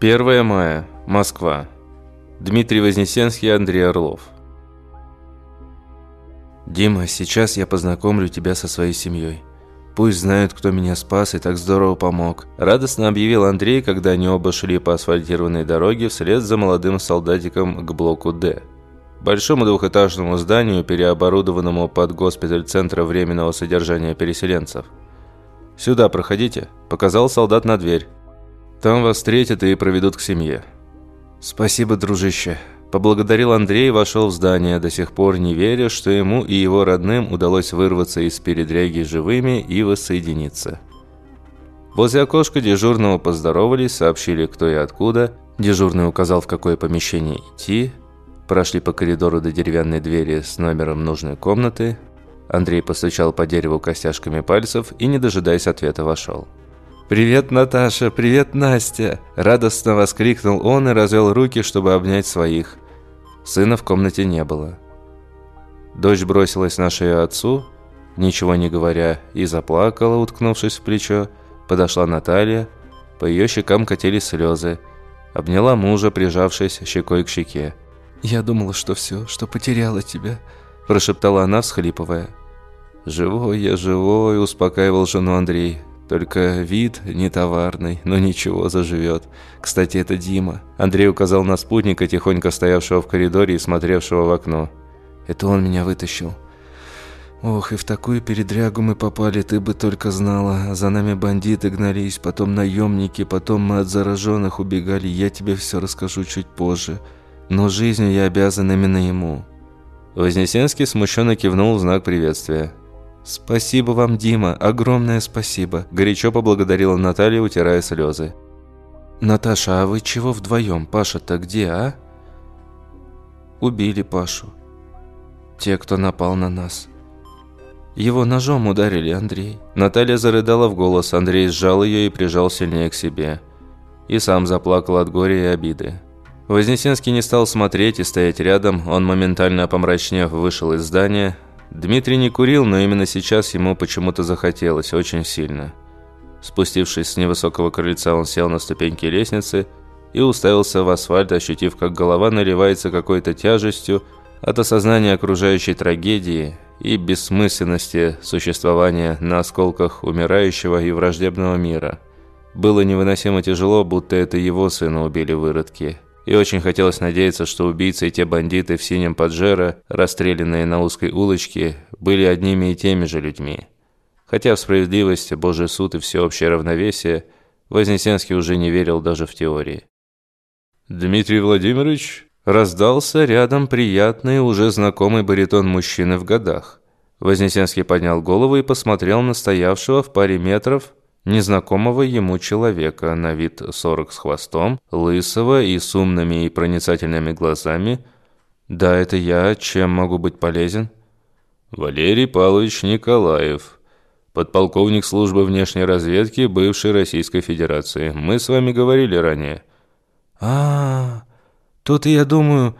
1 мая. Москва. Дмитрий Вознесенский, Андрей Орлов. «Дима, сейчас я познакомлю тебя со своей семьей. Пусть знают, кто меня спас и так здорово помог», – радостно объявил Андрей, когда они оба шли по асфальтированной дороге вслед за молодым солдатиком к блоку «Д». Большому двухэтажному зданию, переоборудованному под госпиталь Центра временного содержания переселенцев. «Сюда проходите», – показал солдат на дверь. Там вас встретят и проведут к семье». «Спасибо, дружище», – поблагодарил Андрей и вошел в здание, до сих пор не веря, что ему и его родным удалось вырваться из передряги живыми и воссоединиться. Возле окошка дежурного поздоровались, сообщили, кто и откуда. Дежурный указал, в какое помещение идти. Прошли по коридору до деревянной двери с номером нужной комнаты. Андрей постучал по дереву костяшками пальцев и, не дожидаясь ответа, вошел. «Привет, Наташа! Привет, Настя!» Радостно воскликнул он и развел руки, чтобы обнять своих. Сына в комнате не было. Дочь бросилась на шею отцу, ничего не говоря, и заплакала, уткнувшись в плечо. Подошла Наталья, по ее щекам катились слезы. Обняла мужа, прижавшись щекой к щеке. «Я думала, что все, что потеряла тебя», – прошептала она, всхлипывая. «Живой я, живой», – успокаивал жену Андрей. Только вид не товарный, но ничего, заживет. Кстати, это Дима. Андрей указал на спутника, тихонько стоявшего в коридоре и смотревшего в окно. Это он меня вытащил. Ох, и в такую передрягу мы попали, ты бы только знала. За нами бандиты гнались, потом наемники, потом мы от зараженных убегали. Я тебе все расскажу чуть позже. Но жизнью я обязан именно ему. Вознесенский смущенно кивнул в знак приветствия. «Спасибо вам, Дима, огромное спасибо», – горячо поблагодарила Наталья, утирая слезы. «Наташа, а вы чего вдвоем? Паша-то где, а?» «Убили Пашу. Те, кто напал на нас. Его ножом ударили, Андрей». Наталья зарыдала в голос, Андрей сжал ее и прижал сильнее к себе. И сам заплакал от горя и обиды. Вознесенский не стал смотреть и стоять рядом, он моментально помрачнев вышел из здания, Дмитрий не курил, но именно сейчас ему почему-то захотелось, очень сильно. Спустившись с невысокого крыльца, он сел на ступеньки лестницы и уставился в асфальт, ощутив, как голова наливается какой-то тяжестью от осознания окружающей трагедии и бессмысленности существования на осколках умирающего и враждебного мира. Было невыносимо тяжело, будто это его сына убили выродки. И очень хотелось надеяться, что убийцы и те бандиты в синем поджеро, расстрелянные на узкой улочке, были одними и теми же людьми. Хотя в справедливость, Божий суд и всеобщее равновесие Вознесенский уже не верил даже в теории. «Дмитрий Владимирович?» Раздался рядом приятный, уже знакомый баритон мужчины в годах. Вознесенский поднял голову и посмотрел на стоявшего в паре метров незнакомого ему человека, на вид сорок с хвостом, лысого и с умными и проницательными глазами. «Да, это я. Чем могу быть полезен?» «Валерий Павлович Николаев, подполковник службы внешней разведки бывшей Российской Федерации. Мы с вами говорили ранее». «А, -а тут я думаю,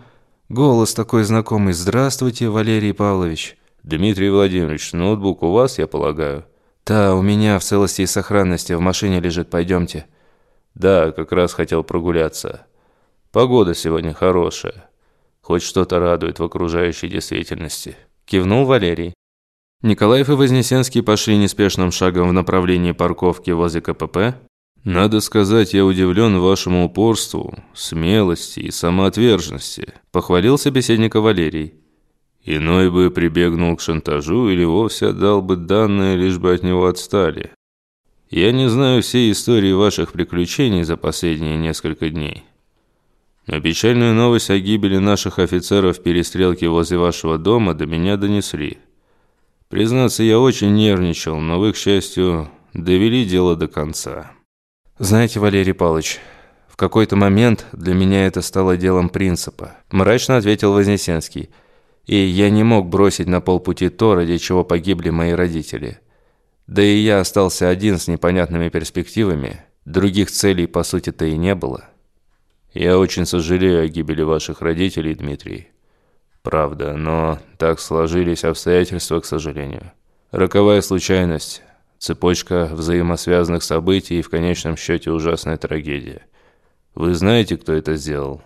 голос такой знакомый. Здравствуйте, Валерий Павлович». «Дмитрий Владимирович, ноутбук у вас, я полагаю?» «Да, у меня в целости и сохранности в машине лежит, пойдемте». «Да, как раз хотел прогуляться. Погода сегодня хорошая. Хоть что-то радует в окружающей действительности». Кивнул Валерий. Николаев и Вознесенский пошли неспешным шагом в направлении парковки возле КПП. «Надо сказать, я удивлен вашему упорству, смелости и самоотверженности», – похвалил собеседника Валерий. Иной бы прибегнул к шантажу или вовсе отдал бы данные, лишь бы от него отстали. Я не знаю всей истории ваших приключений за последние несколько дней. Но печальную новость о гибели наших офицеров в перестрелке возле вашего дома до меня донесли. Признаться, я очень нервничал, но вы, к счастью, довели дело до конца. Знаете, Валерий Павлович, в какой-то момент для меня это стало делом принципа. Мрачно ответил Вознесенский – и я не мог бросить на полпути то, ради чего погибли мои родители. Да и я остался один с непонятными перспективами, других целей по сути-то и не было. Я очень сожалею о гибели ваших родителей, Дмитрий. Правда, но так сложились обстоятельства, к сожалению. Роковая случайность, цепочка взаимосвязанных событий и в конечном счете ужасная трагедия. Вы знаете, кто это сделал?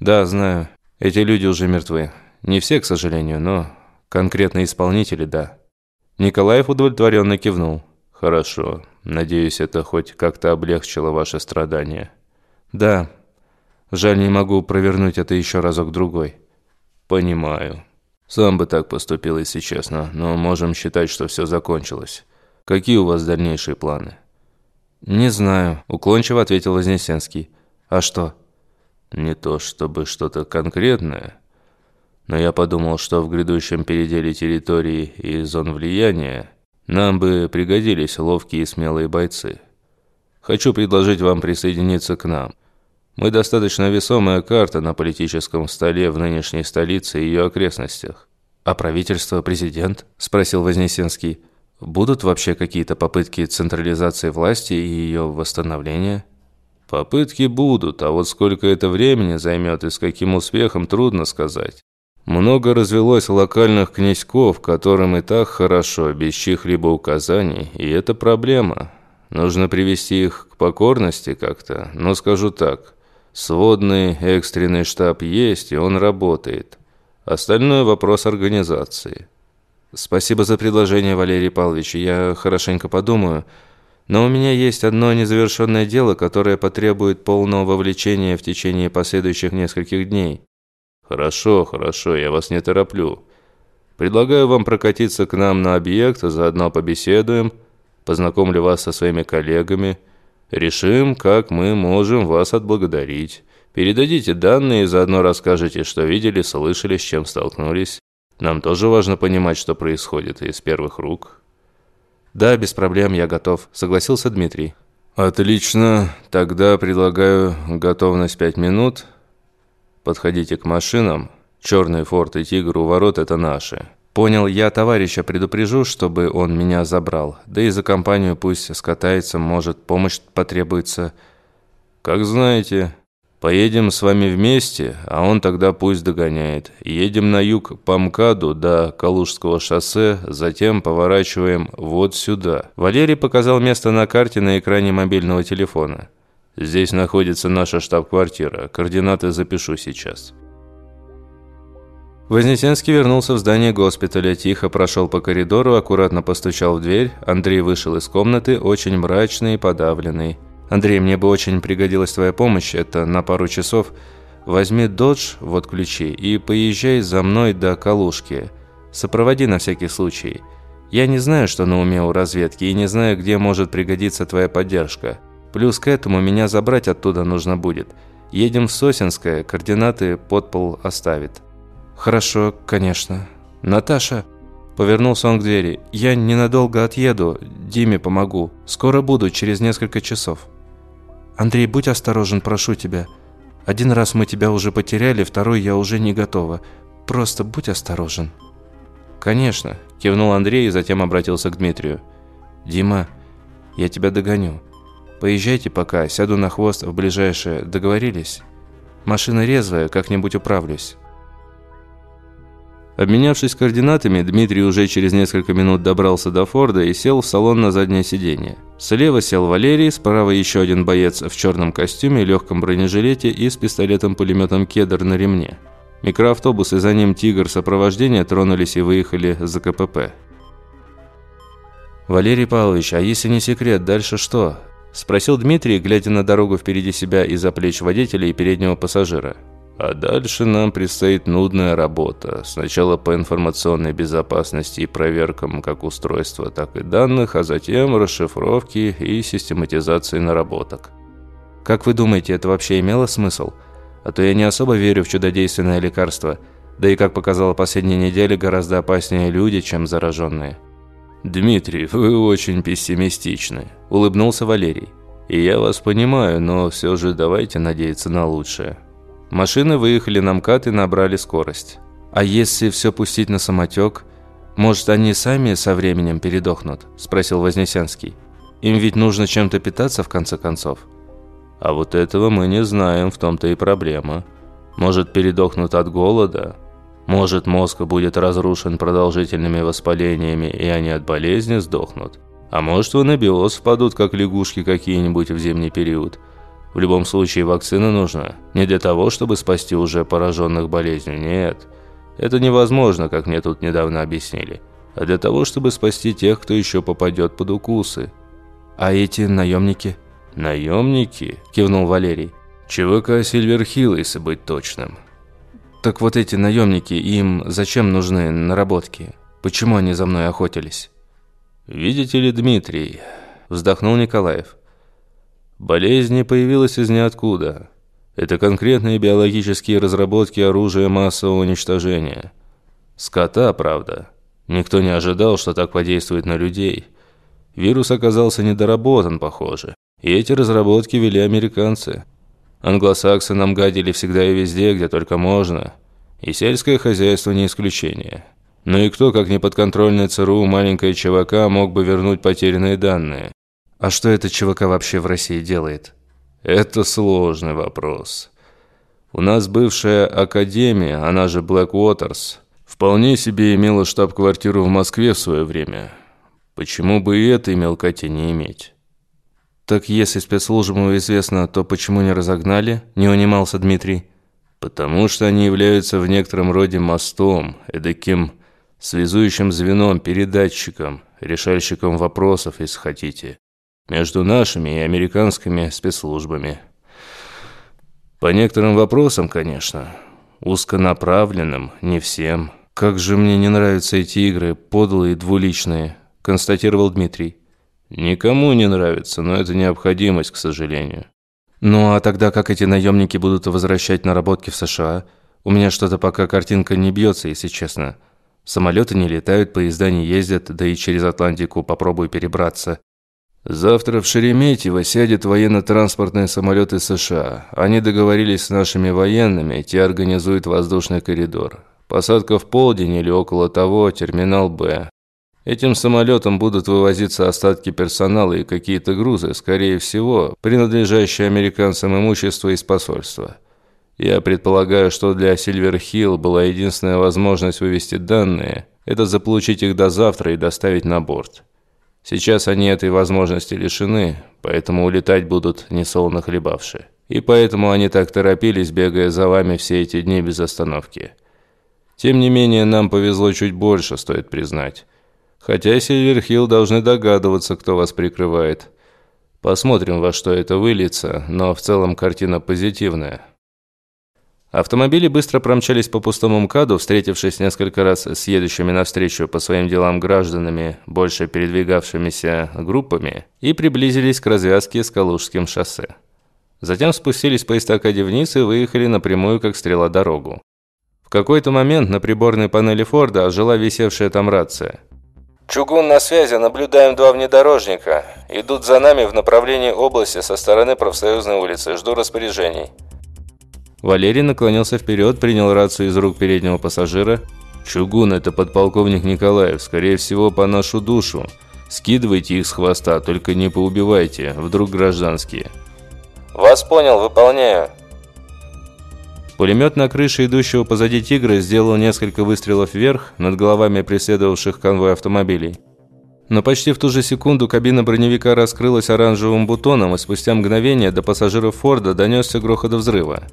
Да, знаю. Эти люди уже мертвы. Не все, к сожалению, но конкретно исполнители, да. Николаев удовлетворенно кивнул. Хорошо. Надеюсь, это хоть как-то облегчило ваше страдание. Да. Жаль, не могу провернуть это еще разок-другой. Понимаю. Сам бы так поступил, если честно, но можем считать, что все закончилось. Какие у вас дальнейшие планы? Не знаю, уклончиво ответил Вознесенский. А что? Не то чтобы что-то конкретное, но я подумал, что в грядущем переделе территории и зон влияния нам бы пригодились ловкие и смелые бойцы. Хочу предложить вам присоединиться к нам. Мы достаточно весомая карта на политическом столе в нынешней столице и ее окрестностях. «А правительство, президент?» – спросил Вознесенский. «Будут вообще какие-то попытки централизации власти и ее восстановления?» «Попытки будут, а вот сколько это времени займет и с каким успехом, трудно сказать. Много развелось локальных князьков, которым и так хорошо, без чьих-либо указаний, и это проблема. Нужно привести их к покорности как-то, но скажу так, сводный экстренный штаб есть, и он работает. Остальное вопрос организации. Спасибо за предложение, Валерий Павлович, я хорошенько подумаю, но у меня есть одно незавершенное дело, которое потребует полного вовлечения в течение последующих нескольких дней. «Хорошо, хорошо, я вас не тороплю. Предлагаю вам прокатиться к нам на объект, заодно побеседуем, познакомлю вас со своими коллегами, решим, как мы можем вас отблагодарить. Передадите данные и заодно расскажете, что видели, слышали, с чем столкнулись. Нам тоже важно понимать, что происходит из первых рук». «Да, без проблем, я готов», – согласился Дмитрий. «Отлично. Тогда предлагаю готовность пять минут. Подходите к машинам. Черный форт и тигр у ворот – это наши». «Понял, я товарища предупрежу, чтобы он меня забрал. Да и за компанию пусть скатается, может, помощь потребуется». «Как знаете». Поедем с вами вместе, а он тогда пусть догоняет. Едем на юг по МКАДу до Калужского шоссе, затем поворачиваем вот сюда». Валерий показал место на карте на экране мобильного телефона. Здесь находится наша штаб-квартира. Координаты запишу сейчас. Вознесенский вернулся в здание госпиталя, тихо прошел по коридору, аккуратно постучал в дверь. Андрей вышел из комнаты, очень мрачный и подавленный. «Андрей, мне бы очень пригодилась твоя помощь, это на пару часов. Возьми додж, вот ключи, и поезжай за мной до Калушки. Сопроводи на всякий случай. Я не знаю, что на уме у разведки, и не знаю, где может пригодиться твоя поддержка». Плюс к этому меня забрать оттуда нужно будет. Едем в Сосенское, координаты подпол оставит». «Хорошо, конечно. Наташа...» Повернулся он к двери. «Я ненадолго отъеду, Диме помогу. Скоро буду, через несколько часов». «Андрей, будь осторожен, прошу тебя. Один раз мы тебя уже потеряли, второй я уже не готова. Просто будь осторожен». «Конечно», – кивнул Андрей и затем обратился к Дмитрию. «Дима, я тебя догоню. Поезжайте пока, сяду на хвост в ближайшее. Договорились? Машина резвая, как-нибудь управлюсь». Обменявшись координатами, Дмитрий уже через несколько минут добрался до Форда и сел в салон на заднее сиденье. Слева сел Валерий, справа еще один боец в черном костюме, легком бронежилете и с пистолетом-пулеметом «Кедр» на ремне. Микроавтобус и за ним «Тигр» сопровождения тронулись и выехали за КПП. «Валерий Павлович, а если не секрет, дальше что?» Спросил Дмитрий, глядя на дорогу впереди себя из-за плеч водителя и переднего пассажира. А дальше нам предстоит нудная работа. Сначала по информационной безопасности и проверкам как устройства, так и данных, а затем расшифровки и систематизации наработок. Как вы думаете, это вообще имело смысл? А то я не особо верю в чудодейственное лекарство. Да и, как показала последняя неделя, гораздо опаснее люди, чем зараженные. «Дмитрий, вы очень пессимистичны», – улыбнулся Валерий. «И я вас понимаю, но все же давайте надеяться на лучшее». Машины выехали на МКАД и набрали скорость. «А если все пустить на самотек, может, они сами со временем передохнут?» – спросил Вознесенский. «Им ведь нужно чем-то питаться, в конце концов». «А вот этого мы не знаем, в том-то и проблема. Может, передохнут от голода, может, мозг будет разрушен продолжительными воспалениями, и они от болезни сдохнут. А может, в анабиоз впадут, как лягушки какие-нибудь в зимний период. В любом случае вакцина нужна. Не для того, чтобы спасти уже пораженных болезнью, нет. Это невозможно, как мне тут недавно объяснили. А для того, чтобы спасти тех, кто еще попадет под укусы. А эти наемники? Наемники? Кивнул Валерий. ЧВК Сильверхилл, если быть точным. Так вот эти наемники, им зачем нужны наработки? Почему они за мной охотились? Видите ли, Дмитрий, вздохнул Николаев. Болезнь не появилась из ниоткуда. Это конкретные биологические разработки оружия массового уничтожения. Скота, правда. Никто не ожидал, что так подействует на людей. Вирус оказался недоработан, похоже. И эти разработки вели американцы. Англосаксы нам гадили всегда и везде, где только можно. И сельское хозяйство не исключение. Ну и кто, как неподконтрольный ЦРУ, маленькая ЧВК, мог бы вернуть потерянные данные? А что эта ЧВК вообще в России делает? Это сложный вопрос. У нас бывшая академия, она же Blackwater's, вполне себе имела штаб-квартиру в Москве в свое время. Почему бы и этой мелкоте не иметь? Так если спецслужбам известно, то почему не разогнали? Не унимался Дмитрий. Потому что они являются в некотором роде мостом, эдаким связующим звеном, передатчиком, решальщиком вопросов, если хотите между нашими и американскими спецслужбами. По некоторым вопросам, конечно, узконаправленным, не всем. «Как же мне не нравятся эти игры, подлые, двуличные», – констатировал Дмитрий. «Никому не нравится, но это необходимость, к сожалению». «Ну а тогда как эти наемники будут возвращать наработки в США? У меня что-то пока картинка не бьется, если честно. Самолеты не летают, поезда не ездят, да и через Атлантику попробую перебраться. Завтра в Шереметьево сядет военно-транспортный самолет из США. Они договорились с нашими военными, те организуют воздушный коридор. Посадка в полдень или около того, терминал «Б». Этим самолетом будут вывозиться остатки персонала и какие-то грузы, скорее всего, принадлежащие американцам имущество из посольства. Я предполагаю, что для Сильверхилл была единственная возможность вывести данные – это заполучить их до завтра и доставить на борт. Сейчас они этой возможности лишены, поэтому улетать будут несолоно хлебавшие. И поэтому они так торопились, бегая за вами все эти дни без остановки. Тем не менее, нам повезло чуть больше, стоит признать. Хотя Сильверхилл должны догадываться, кто вас прикрывает. Посмотрим, во что это выльется, но в целом картина позитивная. Автомобили быстро промчались по пустому МКАДу, встретившись несколько раз с едущими навстречу по своим делам гражданами, больше передвигавшимися группами, и приблизились к развязке с Калужским шоссе. Затем спустились по эстакаде вниз и выехали напрямую, как стрела, дорогу. В какой-то момент на приборной панели Форда ожила висевшая там рация. «Чугун на связи, наблюдаем два внедорожника. Идут за нами в направлении области со стороны профсоюзной улицы. Жду распоряжений». Валерий наклонился вперед, принял рацию из рук переднего пассажира. «Чугун, это подполковник Николаев, скорее всего, по нашу душу. Скидывайте их с хвоста, только не поубивайте, вдруг гражданские». «Вас понял, выполняю». Пулемет на крыше идущего позади «Тигра» сделал несколько выстрелов вверх над головами преследовавших конвой автомобилей. Но почти в ту же секунду кабина броневика раскрылась оранжевым бутоном, и спустя мгновение до пассажиров Форда донесся грохот взрыва.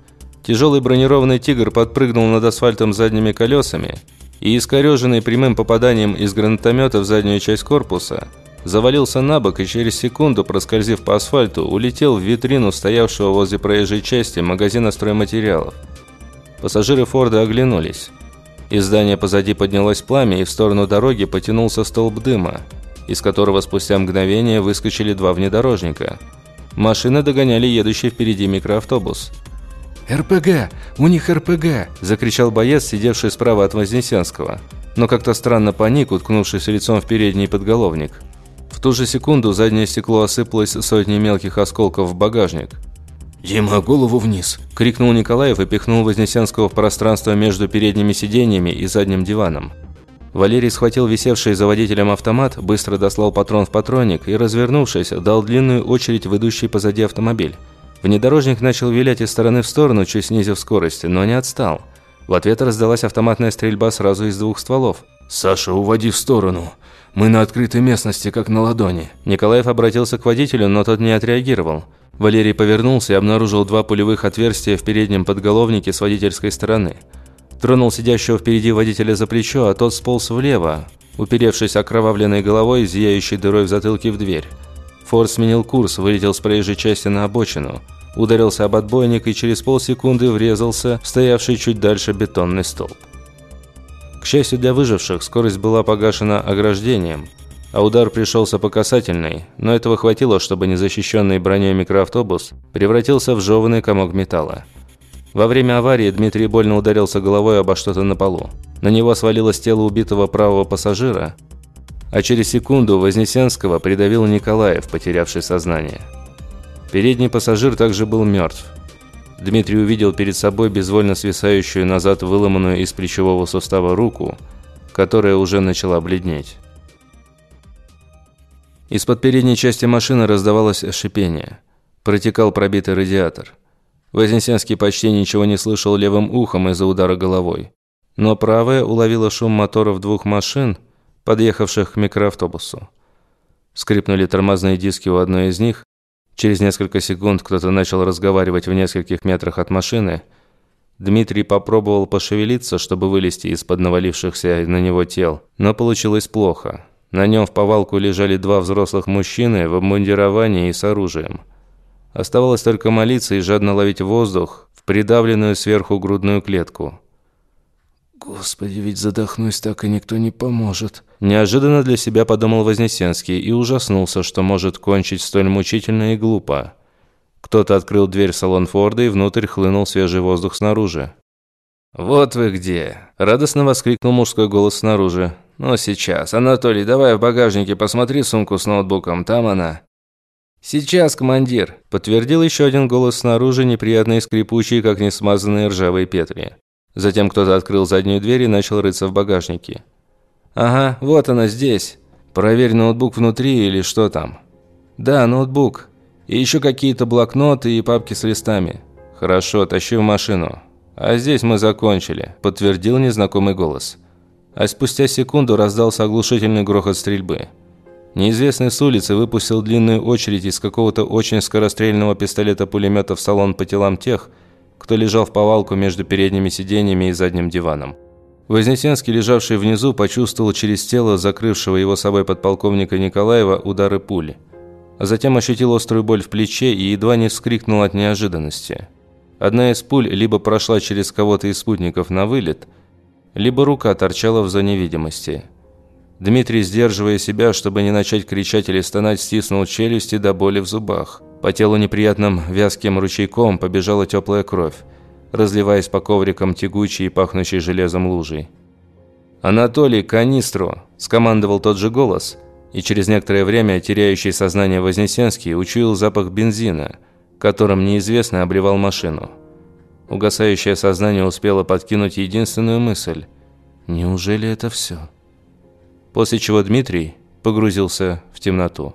Тяжелый бронированный «Тигр» подпрыгнул над асфальтом задними колесами и, искореженный прямым попаданием из гранатомета в заднюю часть корпуса, завалился на бок и через секунду, проскользив по асфальту, улетел в витрину стоявшего возле проезжей части магазина стройматериалов. Пассажиры Форда оглянулись. Из здания позади поднялось пламя, и в сторону дороги потянулся столб дыма, из которого спустя мгновение выскочили два внедорожника. Машины догоняли едущий впереди микроавтобус – «РПГ! У них РПГ!» – закричал боец, сидевший справа от Вознесенского. Но как-то странно паник, уткнувшись лицом в передний подголовник. В ту же секунду заднее стекло осыпалось сотней мелких осколков в багажник. «Дима, голову вниз!» – крикнул Николаев и пихнул Вознесенского в пространство между передними сиденьями и задним диваном. Валерий схватил висевший за водителем автомат, быстро дослал патрон в патронник и, развернувшись, дал длинную очередь в идущий позади автомобиль. Внедорожник начал вилять из стороны в сторону, чуть снизив скорость, но не отстал. В ответ раздалась автоматная стрельба сразу из двух стволов. «Саша, уводи в сторону. Мы на открытой местности, как на ладони». Николаев обратился к водителю, но тот не отреагировал. Валерий повернулся и обнаружил два пулевых отверстия в переднем подголовнике с водительской стороны. Тронул сидящего впереди водителя за плечо, а тот сполз влево, уперевшись окровавленной головой, зияющей дырой в затылке в дверь. Форд сменил курс, вылетел с проезжей части на обочину, ударился об отбойник и через полсекунды врезался в стоявший чуть дальше бетонный столб. К счастью для выживших, скорость была погашена ограждением, а удар пришелся по касательной, но этого хватило, чтобы незащищенный броней микроавтобус превратился в жеванный комок металла. Во время аварии Дмитрий больно ударился головой обо что-то на полу. На него свалилось тело убитого правого пассажира, а через секунду Вознесенского придавил Николаев, потерявший сознание. Передний пассажир также был мертв. Дмитрий увидел перед собой безвольно свисающую назад выломанную из плечевого сустава руку, которая уже начала бледнеть. Из-под передней части машины раздавалось шипение. Протекал пробитый радиатор. Вознесенский почти ничего не слышал левым ухом из-за удара головой. Но правая уловила шум моторов двух машин, подъехавших к микроавтобусу. Скрипнули тормозные диски у одной из них. Через несколько секунд кто-то начал разговаривать в нескольких метрах от машины. Дмитрий попробовал пошевелиться, чтобы вылезти из-под навалившихся на него тел, но получилось плохо. На нем в повалку лежали два взрослых мужчины в обмундировании и с оружием. Оставалось только молиться и жадно ловить воздух в придавленную сверху грудную клетку. «Господи, ведь задохнусь так, и никто не поможет». Неожиданно для себя подумал Вознесенский и ужаснулся, что может кончить столь мучительно и глупо. Кто-то открыл дверь салон Форда, и внутрь хлынул свежий воздух снаружи. «Вот вы где!» – радостно воскликнул мужской голос снаружи. «Ну, сейчас. Анатолий, давай в багажнике посмотри сумку с ноутбуком, там она». «Сейчас, командир», – подтвердил еще один голос снаружи, неприятный и скрипучий, как несмазанные ржавые петли. Затем кто-то открыл заднюю дверь и начал рыться в багажнике. «Ага, вот она здесь. Проверь ноутбук внутри или что там». «Да, ноутбук. И еще какие-то блокноты и папки с листами». «Хорошо, тащи в машину». «А здесь мы закончили», – подтвердил незнакомый голос. А спустя секунду раздался оглушительный грохот стрельбы. Неизвестный с улицы выпустил длинную очередь из какого-то очень скорострельного пистолета-пулемета в салон по телам тех, кто лежал в повалку между передними сиденьями и задним диваном. Вознесенский, лежавший внизу, почувствовал через тело закрывшего его собой подполковника Николаева удары пули. А затем ощутил острую боль в плече и едва не вскрикнул от неожиданности. Одна из пуль либо прошла через кого-то из спутников на вылет, либо рука торчала в зоне видимости – Дмитрий, сдерживая себя, чтобы не начать кричать или стонать, стиснул челюсти до боли в зубах. По телу неприятным вязким ручейком побежала теплая кровь, разливаясь по коврикам тягучей и пахнущей железом лужей. «Анатолий, канистру!» – скомандовал тот же голос, и через некоторое время теряющий сознание Вознесенский учуял запах бензина, которым неизвестно обливал машину. Угасающее сознание успело подкинуть единственную мысль – «Неужели это все?» после чего Дмитрий погрузился в темноту.